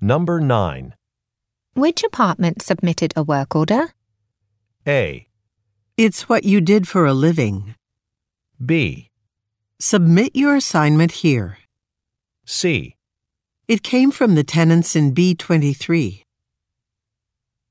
Number 9. Which apartment submitted a work order? A. It's what you did for a living. B. Submit your assignment here. C. It came from the tenants in B23.